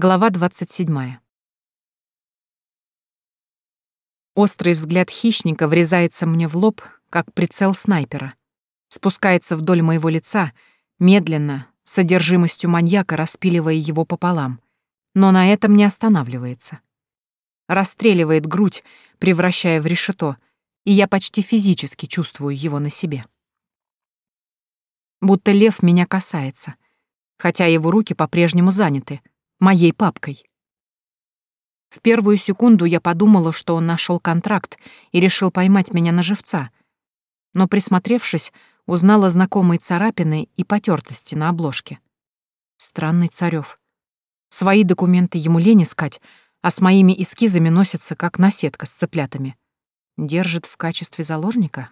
Глава 27. Острый взгляд хищника врезается мне в лоб, как прицел снайпера. Спускается вдоль моего лица, медленно, с содержимостью маньяка распиливая его пополам. Но на этом не останавливается. Расстреливает грудь, превращая в решето, и я почти физически чувствую его на себе. Будто лев меня касается, хотя его руки по-прежнему заняты — моей папкой. В первую секунду я подумала, что он нашел контракт и решил поймать меня на живца. Но, присмотревшись, узнала знакомые царапины и потертости на обложке. Странный Царёв. Свои документы ему лень искать, а с моими эскизами носится, как наседка с цыплятами. Держит в качестве заложника?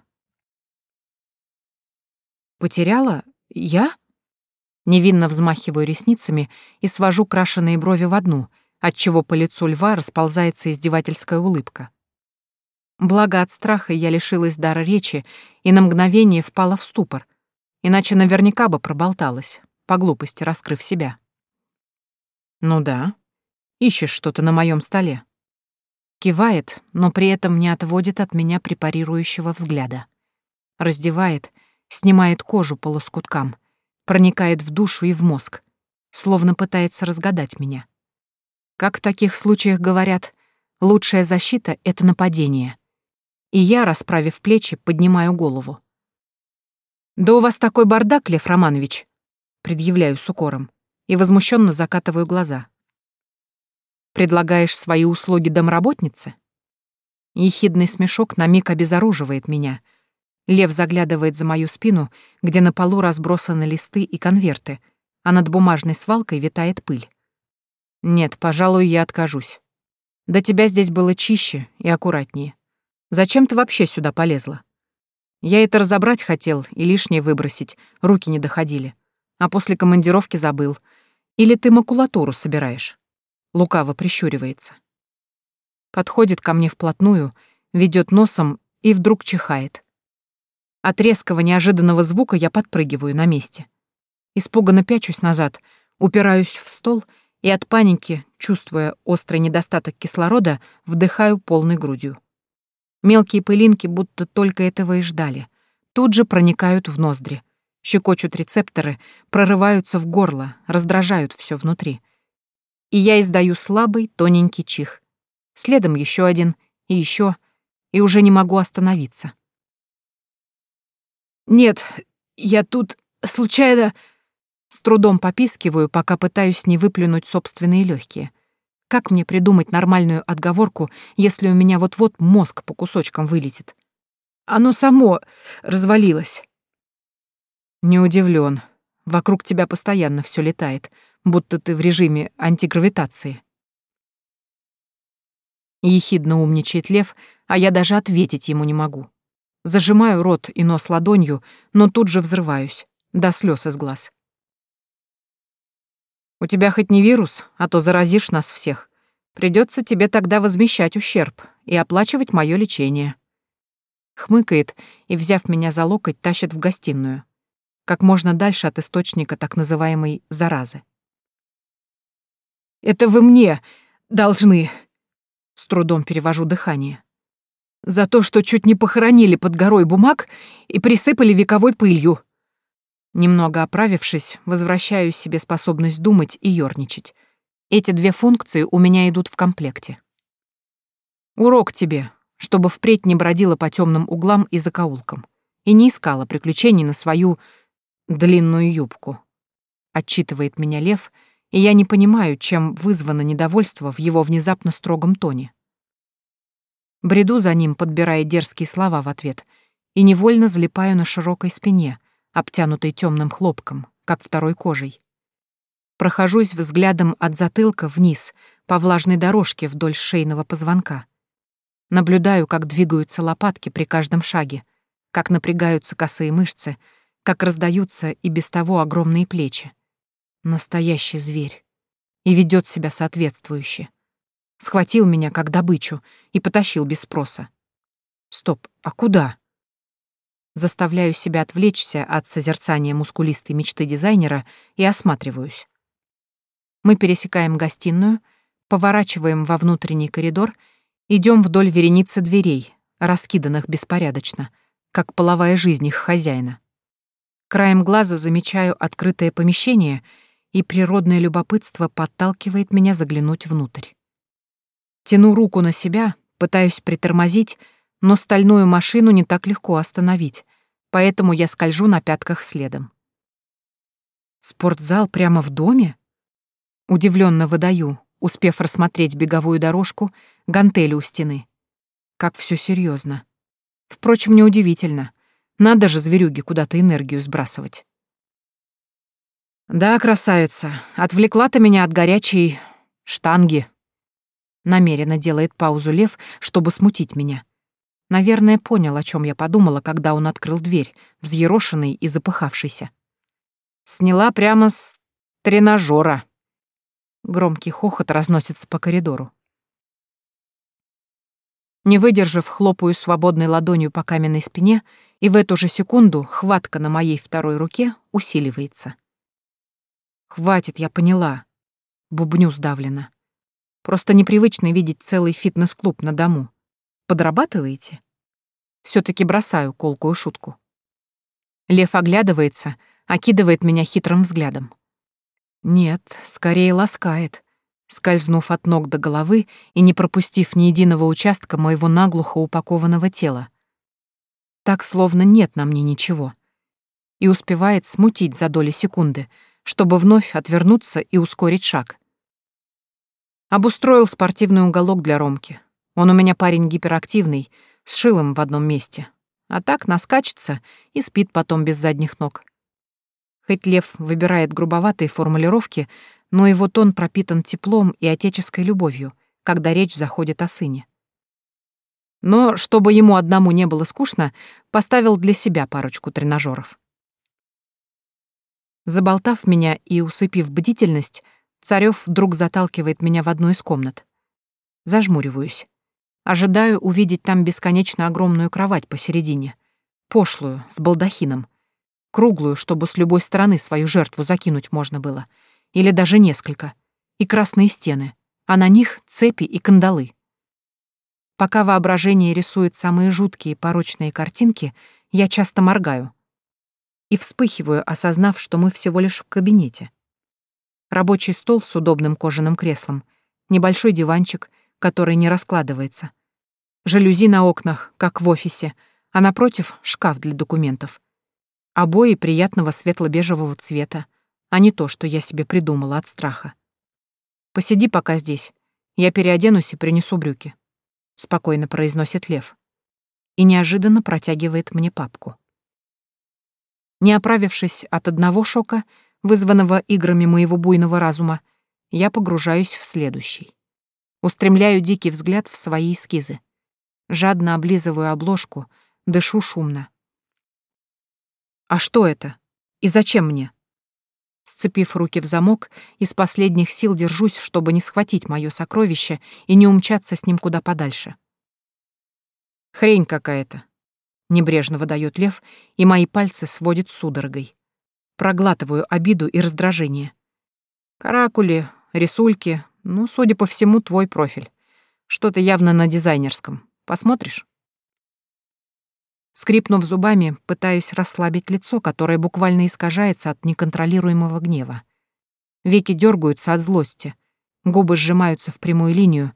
Потеряла? Я? Невинно взмахиваю ресницами и свожу крашеные брови в одну, отчего по лицу льва расползается издевательская улыбка. Благо от страха я лишилась дара речи и на мгновение впала в ступор, иначе наверняка бы проболталась, по глупости раскрыв себя. «Ну да, ищешь что-то на моем столе». Кивает, но при этом не отводит от меня препарирующего взгляда. Раздевает, снимает кожу по лоскуткам — проникает в душу и в мозг, словно пытается разгадать меня. Как в таких случаях говорят, лучшая защита — это нападение. И я, расправив плечи, поднимаю голову. «Да у вас такой бардак, Лев Романович!» предъявляю с укором и возмущенно закатываю глаза. «Предлагаешь свои услуги домработнице?» Ехидный смешок на миг обезоруживает меня — Лев заглядывает за мою спину, где на полу разбросаны листы и конверты, а над бумажной свалкой витает пыль. Нет, пожалуй, я откажусь. До тебя здесь было чище и аккуратнее. Зачем ты вообще сюда полезла? Я это разобрать хотел и лишнее выбросить, руки не доходили. А после командировки забыл. Или ты макулатуру собираешь? Лукаво прищуривается. Подходит ко мне вплотную, ведет носом и вдруг чихает. От резкого неожиданного звука я подпрыгиваю на месте. Испуганно пячусь назад, упираюсь в стол и от паники, чувствуя острый недостаток кислорода, вдыхаю полной грудью. Мелкие пылинки будто только этого и ждали. Тут же проникают в ноздри, щекочут рецепторы, прорываются в горло, раздражают все внутри. И я издаю слабый, тоненький чих. Следом еще один, и еще, и уже не могу остановиться. «Нет, я тут случайно...» С трудом попискиваю, пока пытаюсь не выплюнуть собственные легкие. Как мне придумать нормальную отговорку, если у меня вот-вот мозг по кусочкам вылетит? Оно само развалилось. Не удивлен. Вокруг тебя постоянно все летает, будто ты в режиме антигравитации. Ехидно умничает лев, а я даже ответить ему не могу. Зажимаю рот и нос ладонью, но тут же взрываюсь, до слез из глаз. «У тебя хоть не вирус, а то заразишь нас всех. Придется тебе тогда возмещать ущерб и оплачивать мое лечение». Хмыкает и, взяв меня за локоть, тащит в гостиную. Как можно дальше от источника так называемой заразы. «Это вы мне должны...» С трудом перевожу дыхание. За то, что чуть не похоронили под горой бумаг и присыпали вековой пылью. Немного оправившись, возвращаю себе способность думать и ёрничать. Эти две функции у меня идут в комплекте. Урок тебе, чтобы впредь не бродила по темным углам и закоулкам и не искала приключений на свою длинную юбку. Отчитывает меня лев, и я не понимаю, чем вызвано недовольство в его внезапно строгом тоне. Бреду за ним, подбирая дерзкие слова в ответ, и невольно залипаю на широкой спине, обтянутой темным хлопком, как второй кожей. Прохожусь взглядом от затылка вниз, по влажной дорожке вдоль шейного позвонка. Наблюдаю, как двигаются лопатки при каждом шаге, как напрягаются косые мышцы, как раздаются и без того огромные плечи. Настоящий зверь. И ведет себя соответствующе. Схватил меня как добычу и потащил без спроса. Стоп, а куда? Заставляю себя отвлечься от созерцания мускулистой мечты дизайнера и осматриваюсь. Мы пересекаем гостиную, поворачиваем во внутренний коридор, идем вдоль вереницы дверей, раскиданных беспорядочно, как половая жизнь их хозяина. Краем глаза замечаю открытое помещение, и природное любопытство подталкивает меня заглянуть внутрь. Тяну руку на себя, пытаюсь притормозить, но стальную машину не так легко остановить, поэтому я скольжу на пятках следом. Спортзал прямо в доме? Удивленно выдаю, успев рассмотреть беговую дорожку, гантели у стены. Как все серьезно. Впрочем, неудивительно. Надо же зверюги куда-то энергию сбрасывать. Да, красавица, отвлекла ты меня от горячей штанги. Намеренно делает паузу Лев, чтобы смутить меня. Наверное, понял, о чем я подумала, когда он открыл дверь, взъерошенный и запыхавшийся. Сняла прямо с тренажера. Громкий хохот разносится по коридору. Не выдержав, хлопаю свободной ладонью по каменной спине, и в эту же секунду хватка на моей второй руке усиливается. «Хватит, я поняла», — бубню сдавленно. «Просто непривычно видеть целый фитнес-клуб на дому. Подрабатываете?» все таки бросаю колкую шутку. Лев оглядывается, окидывает меня хитрым взглядом. Нет, скорее ласкает скользнув от ног до головы и не пропустив ни единого участка моего наглухо упакованного тела. Так, словно нет на мне ничего. И успевает смутить за доли секунды, чтобы вновь отвернуться и ускорить шаг. Обустроил спортивный уголок для Ромки. Он у меня парень гиперактивный, с шилом в одном месте. А так наскачется и спит потом без задних ног. Хоть Лев выбирает грубоватые формулировки, но его тон пропитан теплом и отеческой любовью, когда речь заходит о сыне. Но, чтобы ему одному не было скучно, поставил для себя парочку тренажеров. Заболтав меня и усыпив бдительность, Царёв вдруг заталкивает меня в одну из комнат. Зажмуриваюсь. Ожидаю увидеть там бесконечно огромную кровать посередине. Пошлую, с балдахином. Круглую, чтобы с любой стороны свою жертву закинуть можно было — или даже несколько, и красные стены, а на них цепи и кандалы. Пока воображение рисует самые жуткие порочные картинки, я часто моргаю и вспыхиваю, осознав, что мы всего лишь в кабинете. Рабочий стол с удобным кожаным креслом, небольшой диванчик, который не раскладывается, жалюзи на окнах, как в офисе, а напротив — шкаф для документов. Обои приятного светло-бежевого цвета, а не то, что я себе придумала от страха. «Посиди пока здесь. Я переоденусь и принесу брюки», — спокойно произносит Лев. И неожиданно протягивает мне папку. Не оправившись от одного шока, вызванного играми моего буйного разума, я погружаюсь в следующий. Устремляю дикий взгляд в свои эскизы. Жадно облизываю обложку, дышу шумно. «А что это? И зачем мне?» Сцепив руки в замок, из последних сил держусь, чтобы не схватить мое сокровище и не умчаться с ним куда подальше. «Хрень какая-то», — небрежно выдает лев, и мои пальцы сводят судорогой. Проглатываю обиду и раздражение. Каракули, рисульки, ну, судя по всему, твой профиль. Что-то явно на дизайнерском. Посмотришь? Скрипнув зубами, пытаюсь расслабить лицо, которое буквально искажается от неконтролируемого гнева. Веки дергаются от злости, губы сжимаются в прямую линию.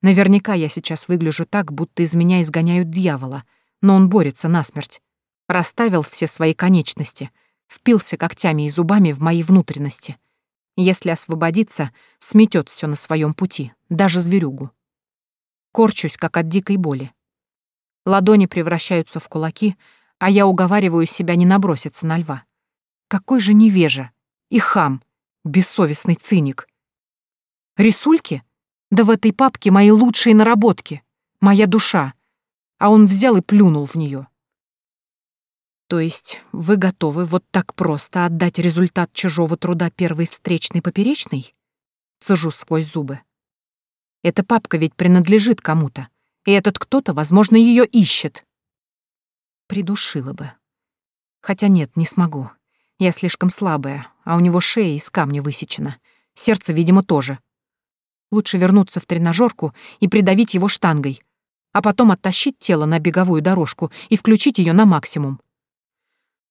Наверняка я сейчас выгляжу так, будто из меня изгоняют дьявола, но он борется насмерть. Расставил все свои конечности, впился когтями и зубами в мои внутренности. Если освободиться, сметет все на своем пути, даже зверюгу. Корчусь, как от дикой боли. Ладони превращаются в кулаки, а я уговариваю себя не наброситься на льва. Какой же невежа! И хам! Бессовестный циник! Рисульки? Да в этой папке мои лучшие наработки, моя душа. А он взял и плюнул в нее. То есть вы готовы вот так просто отдать результат чужого труда первой встречной поперечной? Цежу сквозь зубы. Эта папка ведь принадлежит кому-то и этот кто-то, возможно, ее ищет. Придушила бы. Хотя нет, не смогу. Я слишком слабая, а у него шея из камня высечена. Сердце, видимо, тоже. Лучше вернуться в тренажерку и придавить его штангой, а потом оттащить тело на беговую дорожку и включить ее на максимум.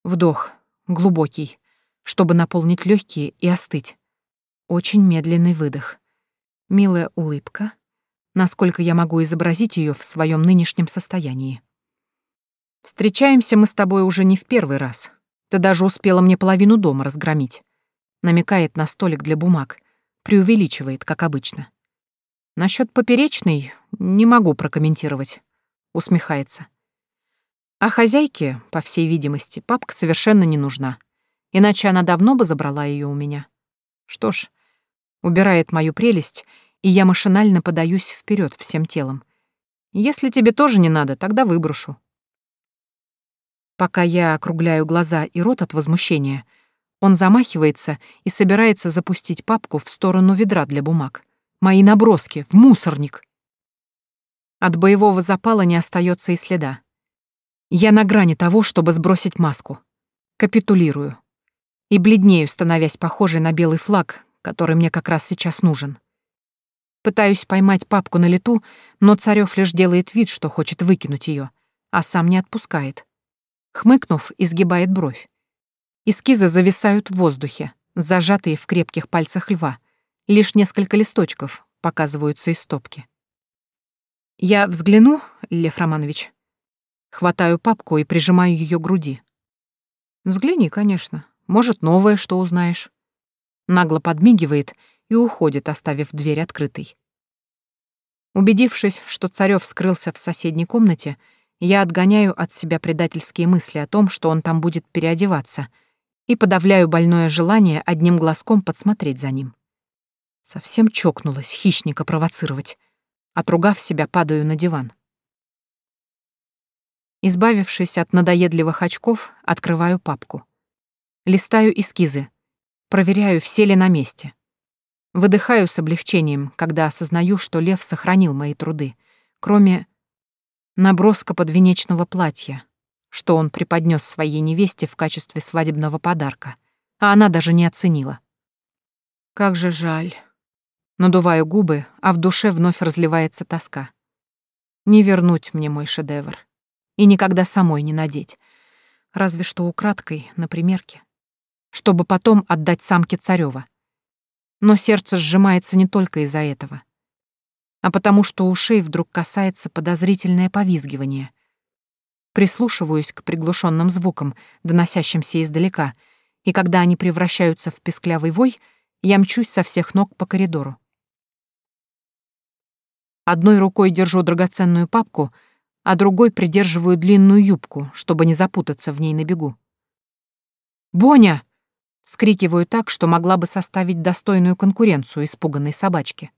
Вдох, глубокий, чтобы наполнить легкие и остыть. Очень медленный выдох. Милая улыбка, насколько я могу изобразить ее в своем нынешнем состоянии. Встречаемся мы с тобой уже не в первый раз. Ты даже успела мне половину дома разгромить. Намекает на столик для бумаг. Преувеличивает, как обычно. Насчет поперечной не могу прокомментировать. Усмехается. А хозяйке, по всей видимости, папка совершенно не нужна. Иначе она давно бы забрала ее у меня. Что ж, убирает мою прелесть, и я машинально подаюсь вперед всем телом. Если тебе тоже не надо, тогда выброшу. Пока я округляю глаза и рот от возмущения, он замахивается и собирается запустить папку в сторону ведра для бумаг. Мои наброски, в мусорник. От боевого запала не остается и следа. Я на грани того, чтобы сбросить маску. Капитулирую. И бледнею, становясь похожей на белый флаг, который мне как раз сейчас нужен. Пытаюсь поймать папку на лету, но Царёв лишь делает вид, что хочет выкинуть ее, а сам не отпускает. Хмыкнув, изгибает бровь. Эскизы зависают в воздухе, зажатые в крепких пальцах льва. Лишь несколько листочков показываются из стопки. Я взгляну, Лев Романович. Хватаю папку и прижимаю ее к груди. Взгляни, конечно. Может, новое что узнаешь. Нагло подмигивает и уходит, оставив дверь открытой. Убедившись, что Царёв скрылся в соседней комнате, я отгоняю от себя предательские мысли о том, что он там будет переодеваться, и подавляю больное желание одним глазком подсмотреть за ним. Совсем чокнулась хищника провоцировать. Отругав себя, падаю на диван. Избавившись от надоедливых очков, открываю папку. Листаю эскизы. Проверяю, все ли на месте. Выдыхаю с облегчением, когда осознаю, что Лев сохранил мои труды, кроме наброска подвенечного платья, что он преподнес своей невесте в качестве свадебного подарка, а она даже не оценила. Как же жаль. Надуваю губы, а в душе вновь разливается тоска. Не вернуть мне мой шедевр. И никогда самой не надеть. Разве что украдкой, на примерке. Чтобы потом отдать самке Царёва. Но сердце сжимается не только из-за этого а потому что ушей вдруг касается подозрительное повизгивание. Прислушиваюсь к приглушенным звукам, доносящимся издалека, и когда они превращаются в песклявый вой, я мчусь со всех ног по коридору. Одной рукой держу драгоценную папку, а другой придерживаю длинную юбку, чтобы не запутаться в ней на бегу. «Боня!» — вскрикиваю так, что могла бы составить достойную конкуренцию испуганной собачке.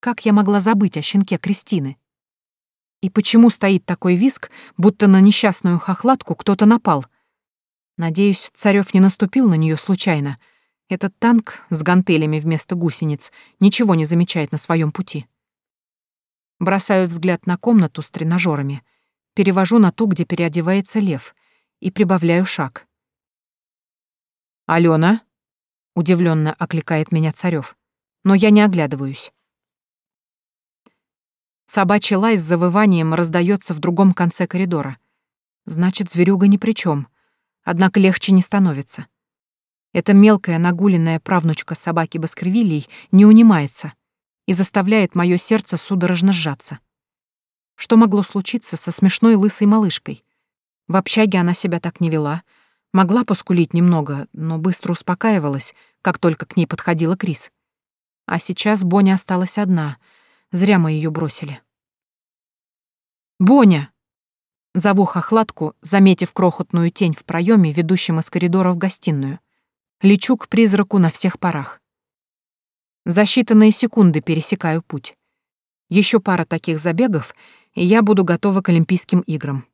Как я могла забыть о щенке Кристины? И почему стоит такой виск, будто на несчастную хохлатку кто-то напал? Надеюсь, Царёв не наступил на нее случайно. Этот танк с гантелями вместо гусениц ничего не замечает на своем пути. Бросаю взгляд на комнату с тренажерами, перевожу на ту, где переодевается лев, и прибавляю шаг. «Алена?» — удивленно окликает меня Царёв, но я не оглядываюсь. Собачий лай с завыванием раздается в другом конце коридора. Значит, зверюга ни при чем. Однако легче не становится. Эта мелкая нагуленная правнучка собаки Баскревилей не унимается и заставляет мое сердце судорожно сжаться. Что могло случиться со смешной лысой малышкой? В общаге она себя так не вела. Могла поскулить немного, но быстро успокаивалась, как только к ней подходила Крис. А сейчас Боня осталась одна — Зря мы ее бросили. «Боня!» Зову хохлатку, заметив крохотную тень в проеме, ведущем из коридора в гостиную. Лечу к призраку на всех парах. За считанные секунды пересекаю путь. Еще пара таких забегов, и я буду готова к Олимпийским играм.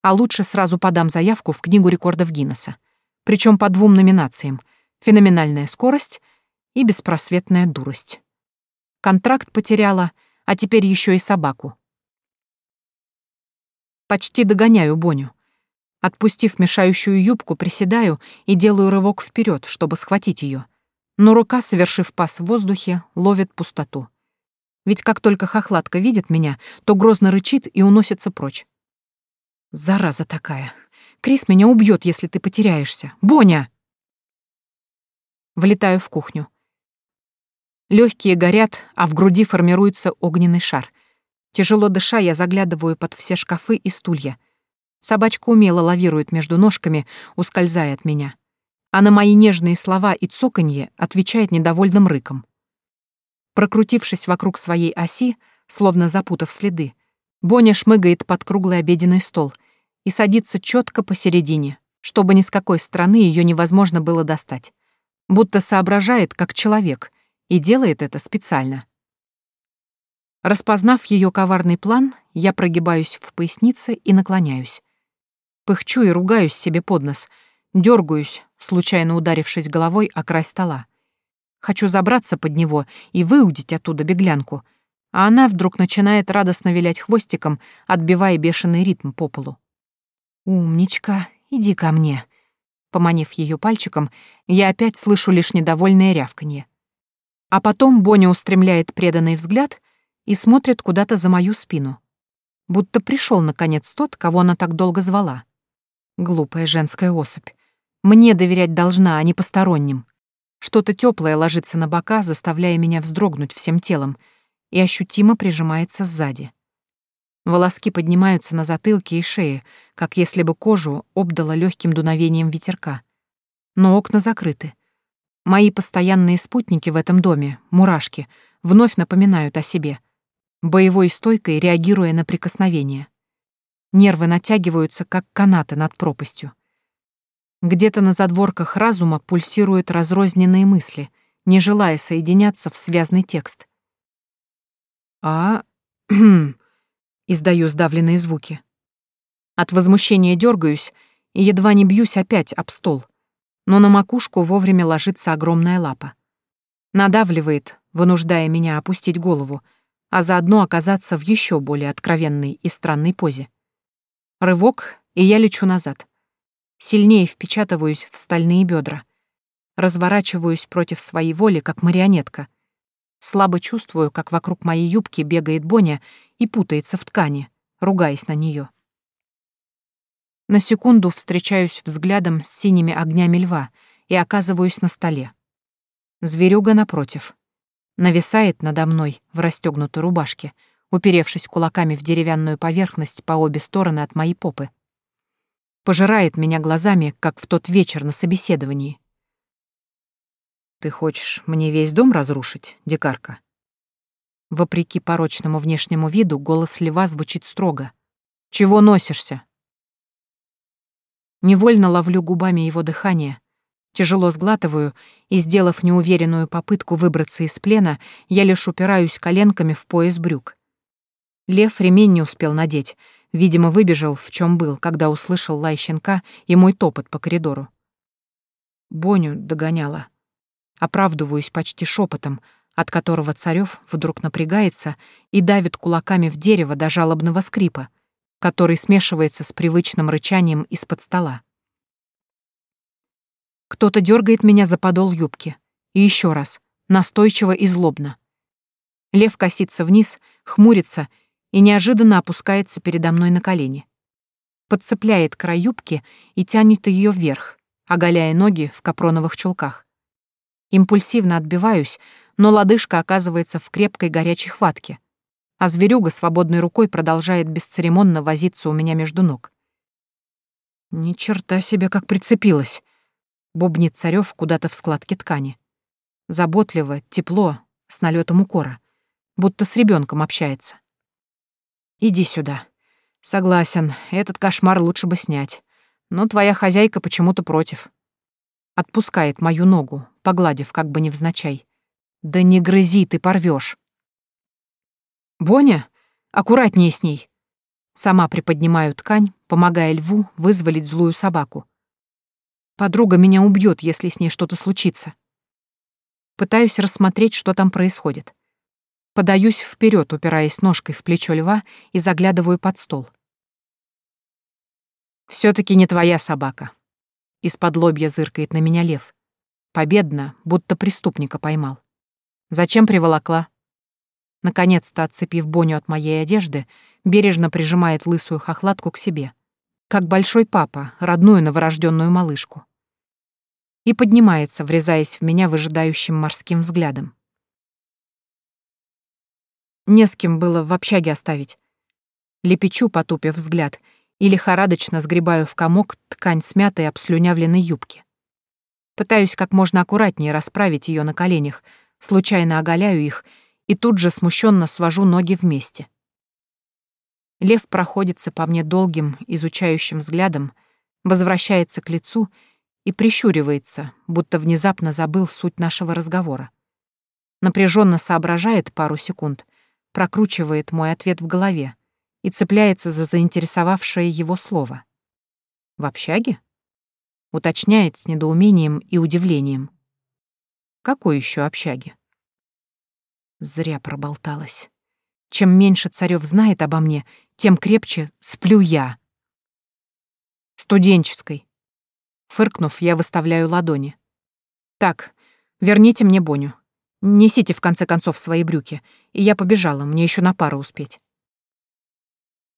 А лучше сразу подам заявку в Книгу рекордов Гиннесса. Причем по двум номинациям — «Феноменальная скорость» и «Беспросветная дурость». Контракт потеряла, а теперь еще и собаку. Почти догоняю Боню. Отпустив мешающую юбку, приседаю и делаю рывок вперед, чтобы схватить ее. Но рука, совершив пас в воздухе, ловит пустоту. Ведь как только хохлатка видит меня, то грозно рычит и уносится прочь. Зараза такая. Крис меня убьет, если ты потеряешься. Боня! Влетаю в кухню. Легкие горят, а в груди формируется огненный шар. Тяжело дыша, я заглядываю под все шкафы и стулья. Собачка умело лавирует между ножками, ускользая от меня. А на мои нежные слова и цоканье отвечает недовольным рыком. Прокрутившись вокруг своей оси, словно запутав следы, Боня шмыгает под круглый обеденный стол и садится четко посередине, чтобы ни с какой стороны ее невозможно было достать. Будто соображает, как человек, и делает это специально. Распознав ее коварный план, я прогибаюсь в пояснице и наклоняюсь. Пыхчу и ругаюсь себе под нос, дергаюсь, случайно ударившись головой о край стола. Хочу забраться под него и выудить оттуда беглянку, а она вдруг начинает радостно вилять хвостиком, отбивая бешеный ритм по полу. «Умничка, иди ко мне». Поманив ее пальчиком, я опять слышу лишь недовольное рявканье. А потом Боня устремляет преданный взгляд и смотрит куда-то за мою спину. Будто пришел наконец тот, кого она так долго звала. Глупая женская особь. Мне доверять должна, а не посторонним. Что-то теплое ложится на бока, заставляя меня вздрогнуть всем телом, и ощутимо прижимается сзади. Волоски поднимаются на затылке и шее, как если бы кожу обдало легким дуновением ветерка. Но окна закрыты — Мои постоянные спутники в этом доме, мурашки, вновь напоминают о себе, боевой стойкой реагируя на прикосновение. Нервы натягиваются, как канаты над пропастью. Где-то на задворках разума пульсируют разрозненные мысли, не желая соединяться в связный текст. А... издаю сдавленные звуки. От возмущения дергаюсь и едва не бьюсь опять об стол — но на макушку вовремя ложится огромная лапа. Надавливает, вынуждая меня опустить голову, а заодно оказаться в еще более откровенной и странной позе. Рывок, и я лечу назад. Сильнее впечатываюсь в стальные бедра. Разворачиваюсь против своей воли, как марионетка. Слабо чувствую, как вокруг моей юбки бегает Боня и путается в ткани, ругаясь на нее. На секунду встречаюсь взглядом с синими огнями льва и оказываюсь на столе. Зверюга напротив. Нависает надо мной в расстегнутой рубашке, уперевшись кулаками в деревянную поверхность по обе стороны от моей попы. Пожирает меня глазами, как в тот вечер на собеседовании. «Ты хочешь мне весь дом разрушить, дикарка?» Вопреки порочному внешнему виду, голос льва звучит строго. «Чего носишься? Невольно ловлю губами его дыхание, тяжело сглатываю и, сделав неуверенную попытку выбраться из плена, я лишь упираюсь коленками в пояс брюк. Лев ремень не успел надеть, видимо, выбежал, в чем был, когда услышал лай щенка и мой топот по коридору. Боню догоняла. Оправдываюсь почти шепотом, от которого Царев вдруг напрягается и давит кулаками в дерево до жалобного скрипа, который смешивается с привычным рычанием из-под стола. Кто-то дергает меня за подол юбки. И еще раз, настойчиво и злобно. Лев косится вниз, хмурится и неожиданно опускается передо мной на колени. Подцепляет край юбки и тянет ее вверх, оголяя ноги в капроновых чулках. Импульсивно отбиваюсь, но лодыжка оказывается в крепкой горячей хватке, а зверюга свободной рукой продолжает бесцеремонно возиться у меня между ног. «Ни черта себе, как прицепилась!» — бубнит Царёв куда-то в складке ткани. Заботливо, тепло, с налетом укора, будто с ребенком общается. «Иди сюда. Согласен, этот кошмар лучше бы снять. Но твоя хозяйка почему-то против. Отпускает мою ногу, погладив как бы невзначай. Да не грызи, ты порвешь. «Боня, аккуратнее с ней!» Сама приподнимаю ткань, помогая льву вызволить злую собаку. Подруга меня убьет, если с ней что-то случится. Пытаюсь рассмотреть, что там происходит. Подаюсь вперед, упираясь ножкой в плечо льва и заглядываю под стол. все таки не твоя собака. Из-под лобья зыркает на меня лев. победно, будто преступника поймал. «Зачем приволокла?» Наконец-то, отцепив Боню от моей одежды, бережно прижимает лысую хохлатку к себе, как большой папа, родную новорожденную малышку. И поднимается, врезаясь в меня выжидающим морским взглядом. Не с кем было в общаге оставить. Лепечу, потупив взгляд, и лихорадочно сгребаю в комок ткань смятой обслюнявленной юбки. Пытаюсь как можно аккуратнее расправить ее на коленях, случайно оголяю их и тут же смущенно свожу ноги вместе. Лев проходится по мне долгим, изучающим взглядом, возвращается к лицу и прищуривается, будто внезапно забыл суть нашего разговора. Напряженно соображает пару секунд, прокручивает мой ответ в голове и цепляется за заинтересовавшее его слово. «В общаге?» Уточняет с недоумением и удивлением. «Какой еще общаги?» Зря проболталась. Чем меньше Царёв знает обо мне, тем крепче сплю я. Студенческой. Фыркнув, я выставляю ладони. Так, верните мне Боню. Несите, в конце концов, свои брюки. И я побежала, мне еще на пару успеть.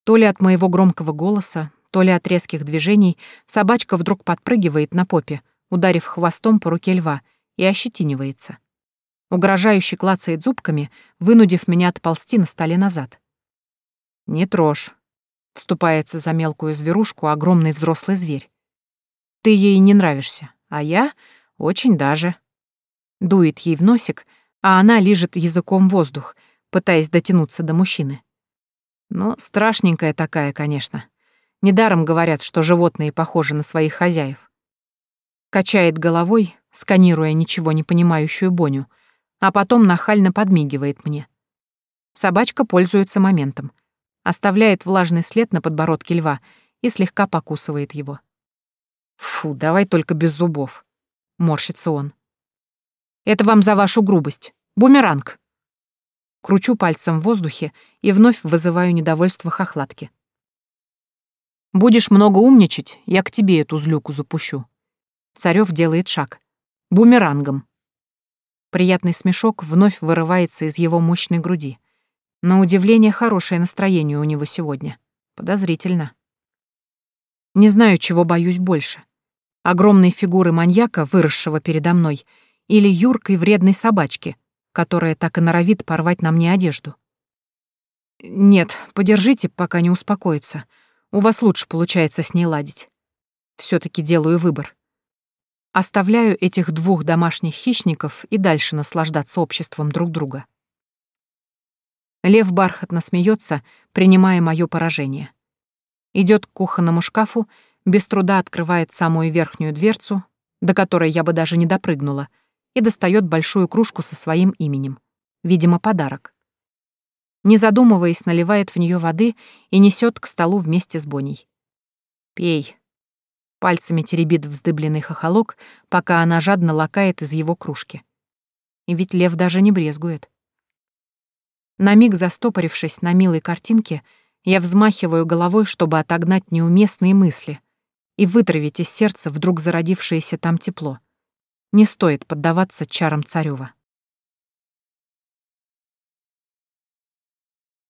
То ли от моего громкого голоса, то ли от резких движений, собачка вдруг подпрыгивает на попе, ударив хвостом по руке льва, и ощетинивается. Угрожающе клацает зубками, вынудив меня отползти на столе назад. «Не трожь», — вступается за мелкую зверушку огромный взрослый зверь. «Ты ей не нравишься, а я очень даже». Дует ей в носик, а она лижет языком воздух, пытаясь дотянуться до мужчины. Но страшненькая такая, конечно. Недаром говорят, что животные похожи на своих хозяев. Качает головой, сканируя ничего не понимающую Боню, а потом нахально подмигивает мне. Собачка пользуется моментом, оставляет влажный след на подбородке льва и слегка покусывает его. «Фу, давай только без зубов», — морщится он. Это вам за вашу грубость. Бумеранг. Кручу пальцем в воздухе и вновь вызываю недовольство хохлатки. Будешь много умничать, я к тебе эту злюку запущу. Царёв делает шаг. Бумерангом. Приятный смешок вновь вырывается из его мощной груди. На удивление, хорошее настроение у него сегодня. Подозрительно. Не знаю, чего боюсь больше. Огромной фигуры маньяка, выросшего передо мной — или юркой вредной собачки, которая так и норовит порвать на мне одежду. Нет, подержите, пока не успокоится. У вас лучше получается с ней ладить. все таки делаю выбор. Оставляю этих двух домашних хищников и дальше наслаждаться обществом друг друга. Лев бархатно смеется, принимая мое поражение. Идет к кухонному шкафу, без труда открывает самую верхнюю дверцу, до которой я бы даже не допрыгнула, и достает большую кружку со своим именем. Видимо, подарок. Не задумываясь, наливает в нее воды и несет к столу вместе с Боней. «Пей». Пальцами теребит вздыбленный хохолок, пока она жадно лакает из его кружки. И ведь лев даже не брезгует. На миг застопорившись на милой картинке, я взмахиваю головой, чтобы отогнать неуместные мысли и вытравить из сердца вдруг зародившееся там тепло. Не стоит поддаваться чарам Царёва.